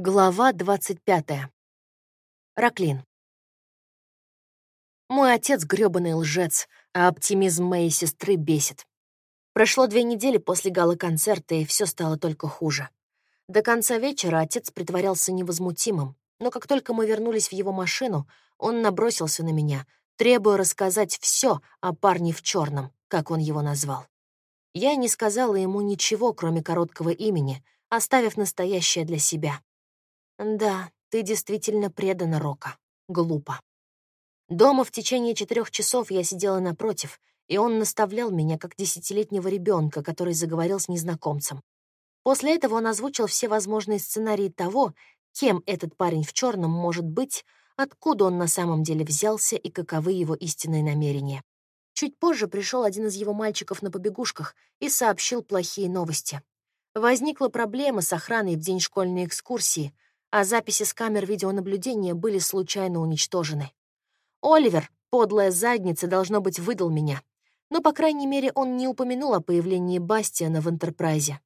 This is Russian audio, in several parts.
Глава 25. Раклин. Мой отец — грёбаный лжец, а оптимизм моей сестры бесит. Прошло две недели после гала-концерта, и все стало только хуже. До конца вечера отец притворялся невозмутимым, но как только мы вернулись в его машину, он набросился на меня, требуя рассказать все о парне в черном, как он его назвал. Я не сказала ему ничего, кроме короткого имени, оставив настоящее для себя. Да, ты действительно предана Рока. Глупо. Дома в течение четырех часов я сидела напротив, и он наставлял меня как десятилетнего ребенка, который заговорил с незнакомцем. После этого он озвучил все возможные сценарии того, кем этот парень в черном может быть, откуда он на самом деле взялся и каковы его истинные намерения. Чуть позже пришел один из его мальчиков на побегушках и сообщил плохие новости. Возникла проблема с охраной в день школьной экскурсии — а записи с камер видеонаблюдения были случайно уничтожены. Оливер, подлая задница, должно быть, выдал меня. Но, по крайней мере, он не упомянул о появлении Бастиана в Энтерпрайзе.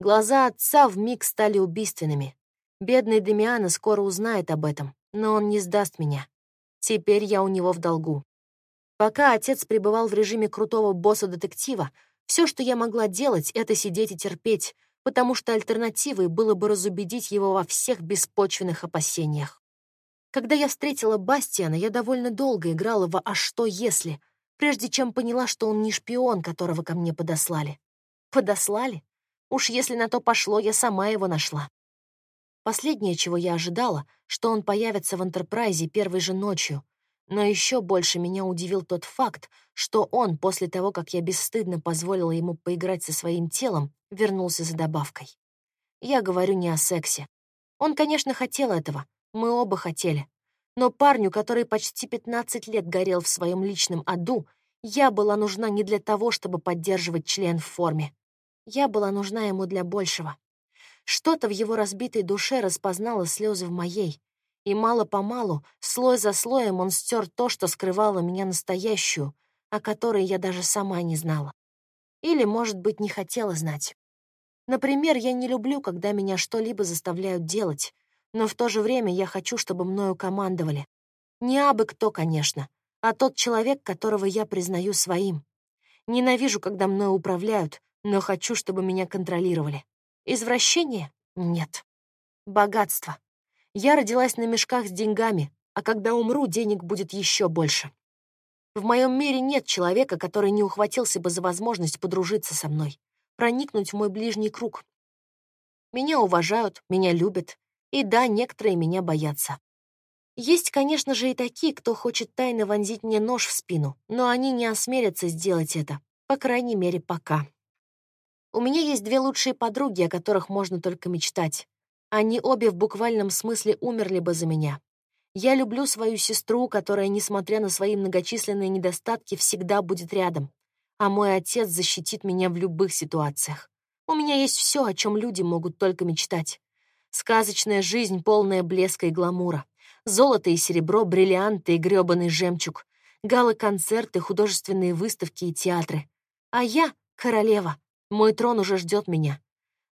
Глаза отца вмиг стали убийственными. Бедный Демиана скоро узнает об этом, но он не сдаст меня. Теперь я у него в долгу. Пока отец пребывал в режиме крутого босса-детектива, все, что я могла делать, это сидеть и терпеть, потому что альтернативой было бы разубедить его во всех беспочвенных опасениях. Когда я встретила Бастиана, я довольно долго играла в «А что если?», прежде чем поняла, что он не шпион, которого ко мне подослали. Подослали? Уж если на то пошло, я сама его нашла. Последнее, чего я ожидала, что он появится в Энтерпрайзе первой же ночью, но еще больше меня удивил тот факт, что он, после того, как я бесстыдно позволила ему поиграть со своим телом, вернулся за добавкой. Я говорю не о сексе. Он, конечно, хотел этого, мы оба хотели. Но парню, который почти 15 лет горел в своем личном аду, я была нужна не для того, чтобы поддерживать член в форме. Я была нужна ему для большего. Что-то в его разбитой душе распознало слезы в моей, и мало-помалу, слой за слоем он стер то, что скрывало меня настоящую, о которой я даже сама не знала. Или, может быть, не хотела знать. Например, я не люблю, когда меня что-либо заставляют делать, но в то же время я хочу, чтобы мною командовали. Не абы кто, конечно, а тот человек, которого я признаю своим. Ненавижу, когда мною управляют, но хочу, чтобы меня контролировали. Извращение? Нет. Богатство. Я родилась на мешках с деньгами, а когда умру, денег будет еще больше. В моем мире нет человека, который не ухватился бы за возможность подружиться со мной проникнуть в мой ближний круг. Меня уважают, меня любят, и да, некоторые меня боятся. Есть, конечно же, и такие, кто хочет тайно вонзить мне нож в спину, но они не осмелятся сделать это, по крайней мере, пока. У меня есть две лучшие подруги, о которых можно только мечтать. Они обе в буквальном смысле умерли бы за меня. Я люблю свою сестру, которая, несмотря на свои многочисленные недостатки, всегда будет рядом а мой отец защитит меня в любых ситуациях. У меня есть все, о чем люди могут только мечтать. Сказочная жизнь, полная блеска и гламура. Золото и серебро, бриллианты и грёбаный жемчуг. Галы-концерты, художественные выставки и театры. А я — королева. Мой трон уже ждет меня.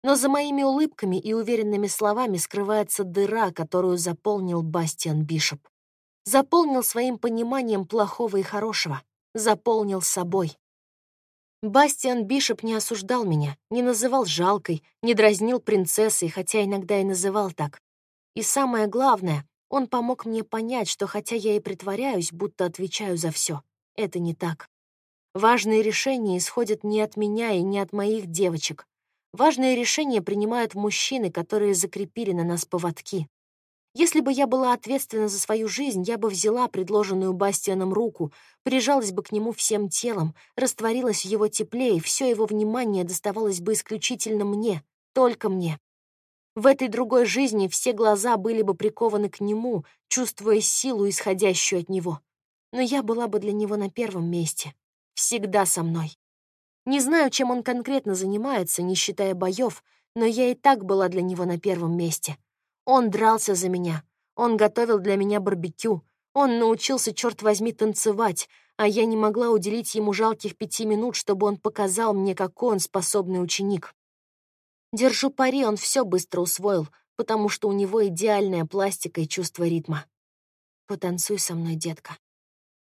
Но за моими улыбками и уверенными словами скрывается дыра, которую заполнил Бастиан Бишоп. Заполнил своим пониманием плохого и хорошего. Заполнил собой. Бастиан Бишоп не осуждал меня, не называл жалкой, не дразнил принцессой, хотя иногда и называл так. И самое главное, он помог мне понять, что хотя я и притворяюсь, будто отвечаю за все, это не так. Важные решения исходят не от меня и не от моих девочек. Важные решения принимают мужчины, которые закрепили на нас поводки. Если бы я была ответственна за свою жизнь, я бы взяла предложенную Бастианом руку, прижалась бы к нему всем телом, растворилась в его тепле, и все его внимание доставалось бы исключительно мне, только мне. В этой другой жизни все глаза были бы прикованы к нему, чувствуя силу, исходящую от него. Но я была бы для него на первом месте. Всегда со мной. Не знаю, чем он конкретно занимается, не считая боев, но я и так была для него на первом месте. Он дрался за меня. Он готовил для меня барбекю. Он научился, черт возьми, танцевать, а я не могла уделить ему жалких пяти минут, чтобы он показал мне, какой он способный ученик. Держу пари, он все быстро усвоил, потому что у него идеальная пластика и чувство ритма. Потанцуй со мной, детка.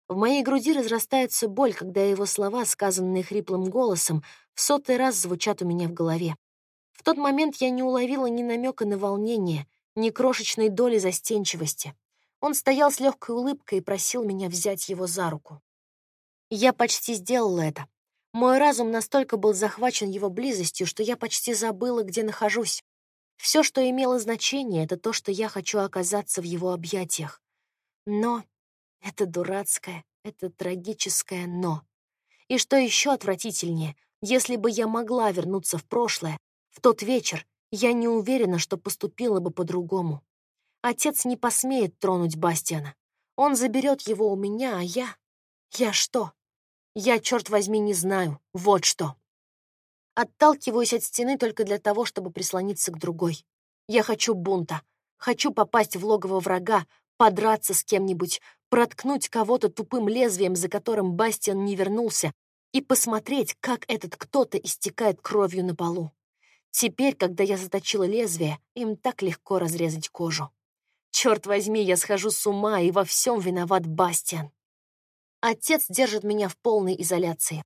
В моей груди разрастается боль, когда его слова, сказанные хриплым голосом, в сотый раз звучат у меня в голове. В тот момент я не уловила ни намека на волнение, ни крошечной доли застенчивости. Он стоял с легкой улыбкой и просил меня взять его за руку. Я почти сделала это. Мой разум настолько был захвачен его близостью, что я почти забыла, где нахожусь. Все, что имело значение, это то, что я хочу оказаться в его объятиях. Но это дурацкое, это трагическое «но». И что еще отвратительнее, если бы я могла вернуться в прошлое, в тот вечер, я не уверена, что поступила бы по-другому. Отец не посмеет тронуть Бастиана. Он заберет его у меня, а я... Я что? Я, черт возьми, не знаю. Вот что. Отталкиваюсь от стены только для того, чтобы прислониться к другой. Я хочу бунта. Хочу попасть в логово врага, подраться с кем-нибудь, проткнуть кого-то тупым лезвием, за которым Бастиан не вернулся, и посмотреть, как этот кто-то истекает кровью на полу. Теперь, когда я заточила лезвие, им так легко разрезать кожу. Черт возьми, я схожу с ума, и во всем виноват Бастиан. Отец держит меня в полной изоляции.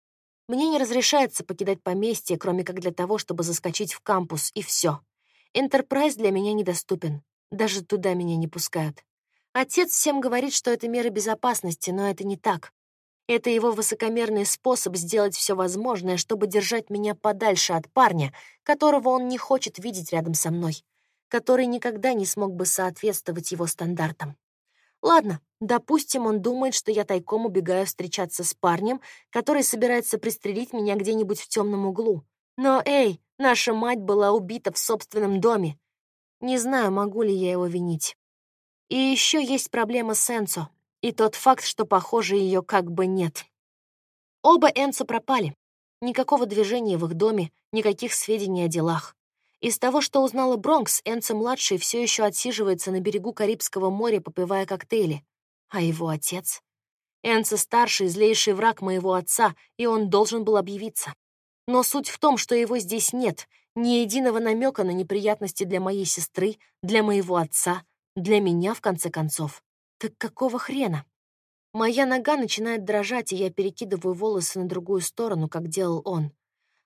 Мне не разрешается покидать поместье, кроме как для того, чтобы заскочить в кампус, и все. Энтерпрайз для меня недоступен. Даже туда меня не пускают. Отец всем говорит, что это меры безопасности, но это не так. Это его высокомерный способ сделать все возможное, чтобы держать меня подальше от парня, которого он не хочет видеть рядом со мной, который никогда не смог бы соответствовать его стандартам. Ладно, допустим, он думает, что я тайком убегаю встречаться с парнем, который собирается пристрелить меня где-нибудь в темном углу. Но, эй, наша мать была убита в собственном доме. Не знаю, могу ли я его винить. И еще есть проблема с Энцо, и тот факт, что, похоже, ее как бы нет. Оба Энцо пропали. Никакого движения в их доме, никаких сведений о делах. Из того, что узнала Бронкс, Энцо-младший все еще отсиживается на берегу Карибского моря, попивая коктейли. А его отец? Энцо-старший — злейший враг моего отца, и он должен был объявиться. Но суть в том, что его здесь нет, ни единого намека на неприятности для моей сестры, для моего отца, для меня, в конце концов. Так какого хрена? Моя нога начинает дрожать, и я перекидываю волосы на другую сторону, как делал он.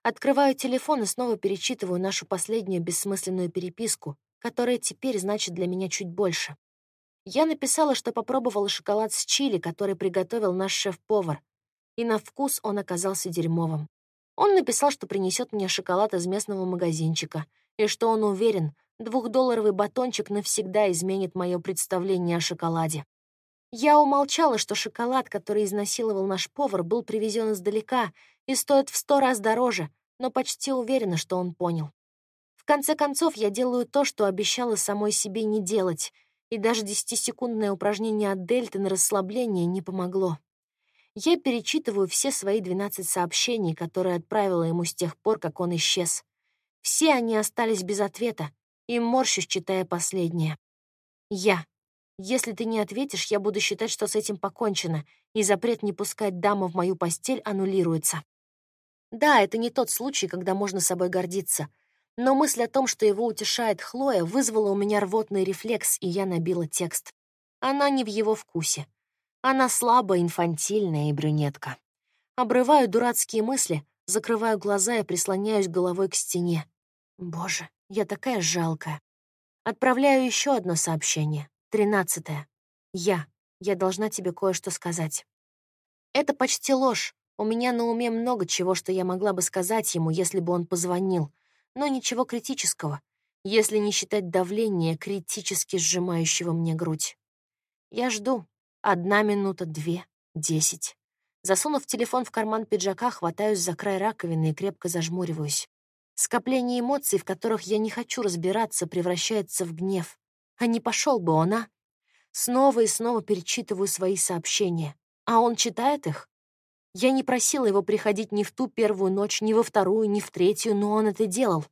Открываю телефон и снова перечитываю нашу последнюю бессмысленную переписку, которая теперь значит для меня чуть больше. Я написала, что попробовала шоколад с чили, который приготовил наш шеф-повар, и на вкус он оказался дерьмовым. Он написал, что принесет мне шоколад из местного магазинчика, и что он уверен, Двухдолларовый батончик навсегда изменит мое представление о шоколаде. Я умолчала, что шоколад, который изнасиловал наш повар, был привезен издалека и стоит в сто раз дороже, но почти уверена, что он понял. В конце концов, я делаю то, что обещала самой себе не делать, и даже десятисекундное упражнение от дельты на расслабление не помогло. Я перечитываю все свои 12 сообщений, которые отправила ему с тех пор, как он исчез. Все они остались без ответа, и морщусь, читая последнее. Я. Если ты не ответишь, я буду считать, что с этим покончено, и запрет не пускать даму в мою постель аннулируется. Да, это не тот случай, когда можно собой гордиться, но мысль о том, что его утешает Хлоя, вызвала у меня рвотный рефлекс, и я набила текст. Она не в его вкусе. Она слабая, инфантильная и брюнетка. Обрываю дурацкие мысли, закрываю глаза и прислоняюсь головой к стене. Боже, я такая жалкая. Отправляю еще одно сообщение. Тринадцатое. Я. Я должна тебе кое-что сказать. Это почти ложь. У меня на уме много чего, что я могла бы сказать ему, если бы он позвонил. Но ничего критического, если не считать давления, критически сжимающего мне грудь. Я жду. Одна минута, две, десять. Засунув телефон в карман пиджака, хватаюсь за край раковины и крепко зажмуриваюсь. Скопление эмоций, в которых я не хочу разбираться, превращается в гнев. А не пошел бы он, а? Снова и снова перечитываю свои сообщения. А он читает их? Я не просила его приходить ни в ту первую ночь, ни во вторую, ни в третью, но он это делал.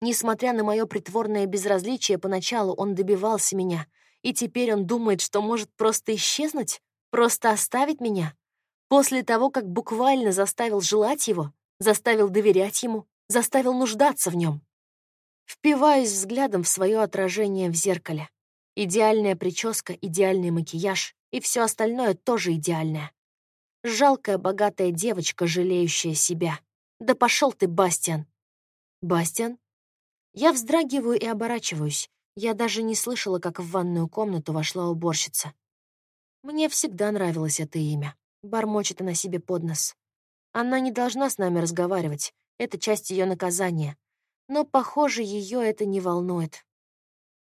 Несмотря на мое притворное безразличие, поначалу он добивался меня, и теперь он думает, что может просто исчезнуть, просто оставить меня. После того, как буквально заставил желать его, заставил доверять ему, заставил нуждаться в нем. Впиваюсь взглядом в свое отражение в зеркале. Идеальная прическа, идеальный макияж и все остальное тоже идеальное. Жалкая богатая девочка, жалеющая себя. Да пошел ты, Бастиан. Бастиан? Я вздрагиваю и оборачиваюсь. Я даже не слышала, как в ванную комнату вошла уборщица. Мне всегда нравилось это имя. Бормочет она себе под нос. Она не должна с нами разговаривать. Это часть ее наказания. Но, похоже, ее это не волнует.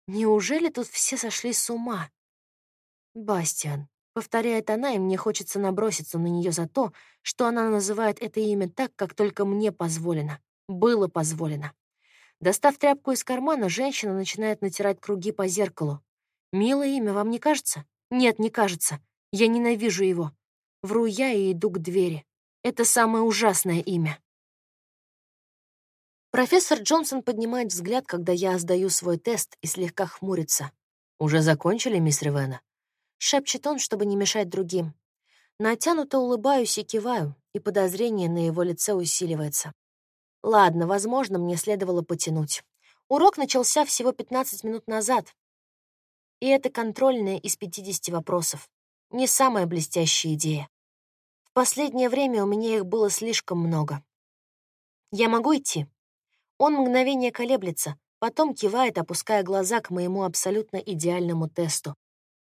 Неужели тут все сошли с ума? Бастиан. Повторяет она, и мне хочется наброситься на нее за то, что она называет это имя так, как только мне позволено. Было позволено. Достав тряпку из кармана, женщина начинает натирать круги по зеркалу. «Милое имя, вам не кажется?» «Нет, не кажется. Я ненавижу его». Вру я и иду к двери. Это самое ужасное имя. Профессор Джонсон поднимает взгляд, когда я сдаю свой тест и слегка хмурится. «Уже закончили, мисс Ривена?» Шепчет он, чтобы не мешать другим. Натянуто улыбаюсь и киваю, и подозрение на его лице усиливается. Ладно, возможно, мне следовало потянуть. Урок начался всего 15 минут назад. И это контрольная из 50 вопросов. Не самая блестящая идея. В последнее время у меня их было слишком много. Я могу идти? Он мгновение колеблется, потом кивает, опуская глаза к моему абсолютно идеальному тесту.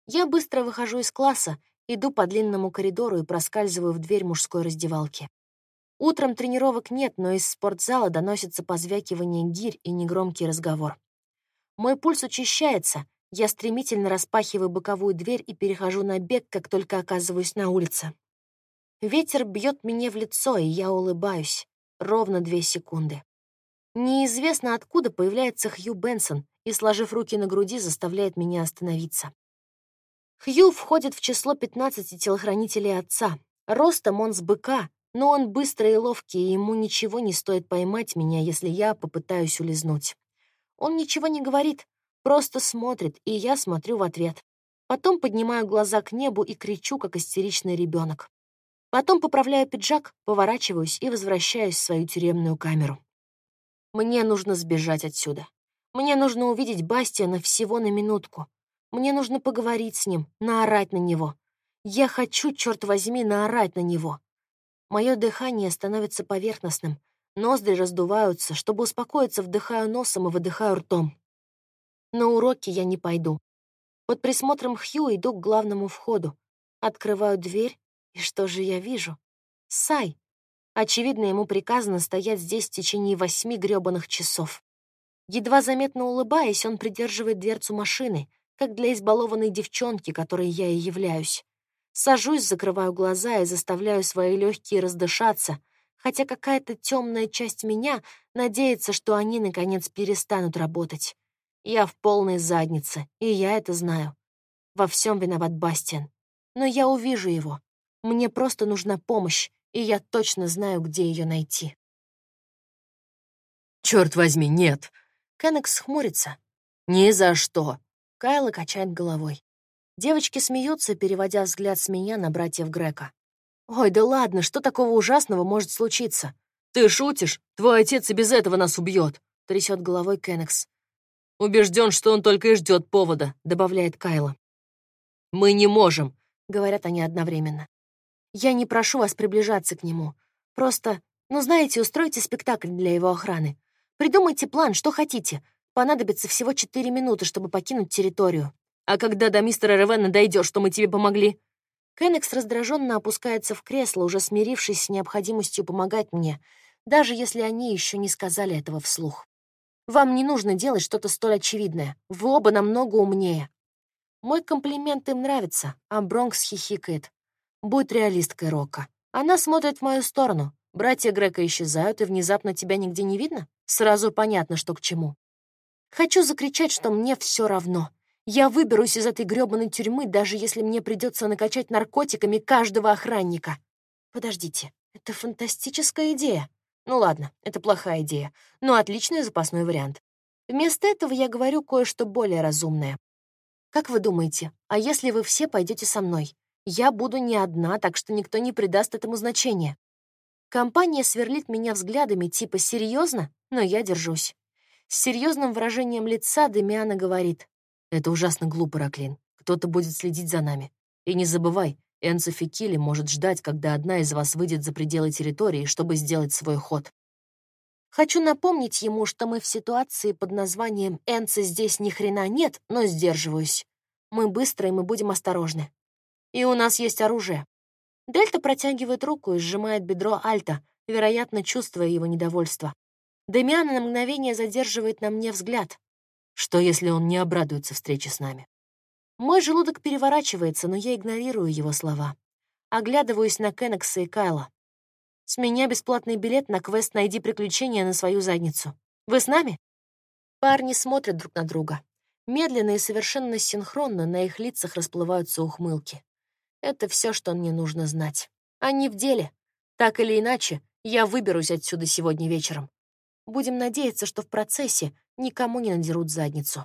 Я быстро выхожу из класса, иду по длинному коридору и проскальзываю в дверь мужской раздевалки. Утром тренировок нет, но из спортзала доносится позвякивание гирь и негромкий разговор. Мой пульс учащается, я стремительно распахиваю боковую дверь и перехожу на бег, как только оказываюсь на улице. Ветер бьет мне в лицо, и я улыбаюсь. Ровно две секунды. Неизвестно откуда появляется Хью Бенсон и, сложив руки на груди, заставляет меня остановиться. Хью входит в число 15 телохранителей отца. Ростом он с быка, но он быстрый и ловкий, и ему ничего не стоит поймать меня, если я попытаюсь улизнуть. Он ничего не говорит, просто смотрит, и я смотрю в ответ. Потом поднимаю глаза к небу и кричу, как истеричный ребенок. Потом поправляю пиджак, поворачиваюсь и возвращаюсь в свою тюремную камеру. Мне нужно сбежать отсюда. Мне нужно увидеть Бастиана всего на минутку. Мне нужно поговорить с ним, наорать на него. Я хочу, черт возьми, наорать на него. Мое дыхание становится поверхностным, ноздри раздуваются, чтобы успокоиться, вдыхаю носом и выдыхаю ртом. На уроки я не пойду. Под присмотром Хью иду к главному входу. Открываю дверь, и что же я вижу? Сай, Очевидно, ему приказано стоять здесь в течение восьми грёбаных часов. Едва заметно улыбаясь, он придерживает дверцу машины, как для избалованной девчонки, которой я и являюсь. Сажусь, закрываю глаза и заставляю свои легкие раздышаться, хотя какая-то темная часть меня надеется, что они, наконец, перестанут работать. Я в полной заднице, и я это знаю. Во всем виноват Бастиан. Но я увижу его. Мне просто нужна помощь, и я точно знаю, где ее найти. Черт возьми, нет. Кеннекс хмурится. Ни за что. Кайла качает головой. Девочки смеются, переводя взгляд с меня на братьев Грека. «Ой, да ладно, что такого ужасного может случиться?» «Ты шутишь? Твой отец и без этого нас убьет», — трясет головой Кеннекс. «Убежден, что он только и ждет повода», — добавляет Кайла. «Мы не можем», — говорят они одновременно. Я не прошу вас приближаться к нему. Просто, ну знаете, устройте спектакль для его охраны. Придумайте план, что хотите. Понадобится всего четыре минуты, чтобы покинуть территорию. А когда до мистера Ревена дойдешь, что мы тебе помогли? Кеннекс раздраженно опускается в кресло, уже смирившись с необходимостью помогать мне, даже если они еще не сказали этого вслух. Вам не нужно делать что-то столь очевидное. Вы оба намного умнее. Мой комплимент им нравится, а Бронкс хихикает. Будь реалисткой, Рока. Она смотрит в мою сторону. Братья Грека исчезают, и внезапно тебя нигде не видно? Сразу понятно, что к чему. Хочу закричать, что мне все равно. Я выберусь из этой грёбаной тюрьмы, даже если мне придется накачать наркотиками каждого охранника. Подождите, это фантастическая идея. Ну ладно, это плохая идея, но отличный запасной вариант. Вместо этого я говорю кое-что более разумное. Как вы думаете, а если вы все пойдете со мной? Я буду не одна, так что никто не придаст этому значения. Компания сверлит меня взглядами типа «серьезно?», но я держусь. С серьезным выражением лица Демиана говорит, «Это ужасно глупо, Раклин. Кто-то будет следить за нами. И не забывай, Энцо Фикили может ждать, когда одна из вас выйдет за пределы территории, чтобы сделать свой ход. Хочу напомнить ему, что мы в ситуации под названием «Энца здесь ни хрена нет», но сдерживаюсь. Мы быстрые, мы будем осторожны. И у нас есть оружие. Дельта протягивает руку и сжимает бедро Альта, вероятно, чувствуя его недовольство. Демиан на мгновение задерживает на мне взгляд. Что, если он не обрадуется встрече с нами? Мой желудок переворачивается, но я игнорирую его слова. Оглядываюсь на Кеннекса и Кайла. С меня бесплатный билет на квест «Найди приключения на свою задницу». Вы с нами?» Парни смотрят друг на друга. Медленно и совершенно синхронно на их лицах расплываются ухмылки. Это все, что мне нужно знать. Они в деле. Так или иначе, я выберусь отсюда сегодня вечером. Будем надеяться, что в процессе никому не надерут задницу.